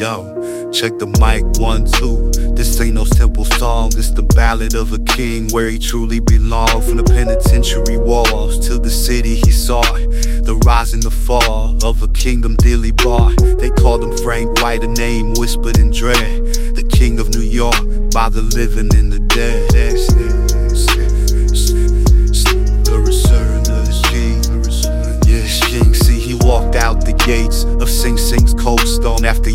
Yo, check the mic, one, two. This ain't no simple song, it's the ballad of a king where he truly belonged. From the penitentiary walls to the city he saw. The rise and the fall of a kingdom dearly bought. They called him Frank White, a name whispered in dread. The king of New York, by the living and the dead. Walked out the gates of Sing Sing's cold stone after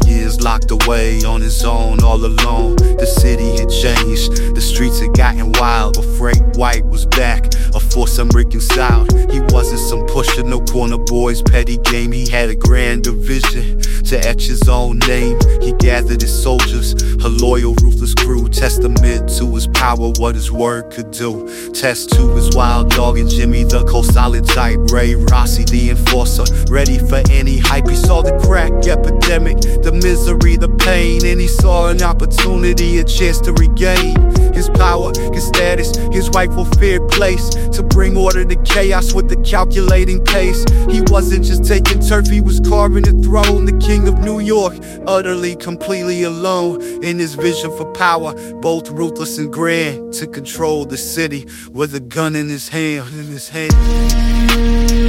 locked away on his own, all alone. The city had changed, the streets had gotten wild, but Frank White was back, a force unreconciled. He wasn't some pusher, no corner boy's petty game. He had a grander vision to etch his own name. He gathered his soldiers, a loyal, ruthless crew, testament to his power, what his word could do. Test to his wild dog and Jimmy, the cold solid type. Ray Rossi, the enforcer, ready for any hype. He saw the crack epidemic, misery, the pain, and he saw an opportunity, a chance to regain his power, his status, his rightful feared place to bring order to chaos with the calculating pace. He wasn't just taking turf, he was carving a throne, the king of New York, utterly, completely alone in his vision for power, both ruthless and grand to control the city with a gun in his hand, in his hand.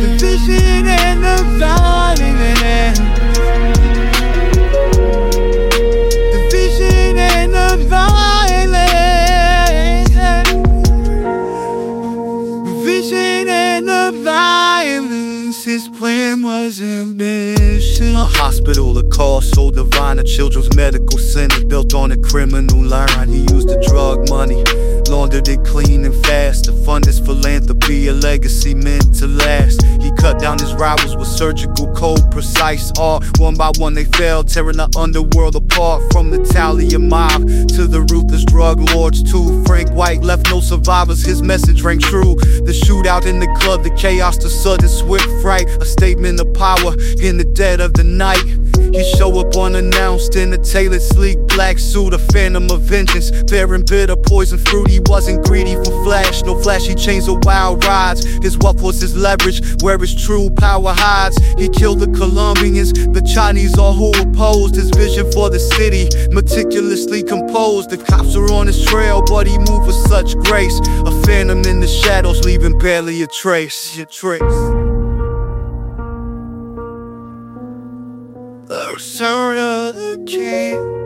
The vision and the violence. Was ambition. A hospital, a cause so divine, a children's medical center built on a criminal line. He used the drug money, laundered it clean and fast to fund his philanthropy, a legacy meant to last. He cut down his rivals with surgical, cold, precise art. One by one they fell, tearing the underworld apart. From the Italian mob to the ruthless drug lords, too. Frank White left no survivors, his message rang true. The shootout in the club, the chaos, the sudden swift fright. A statement of power in the dead of the night. He show up unannounced in a tailored, sleek black suit, a phantom of vengeance, bearing bitter poison fruit. He wasn't greedy for flash, no flashy chains or wild rides. His wealth was his leverage, where his true power hides. He killed the Colombians, the Chinese, all who opposed his vision for the city, meticulously composed. The cops were on his trail, but he moved with such grace. A phantom in the shadows, leaving barely a trace. A trace. Closer to the.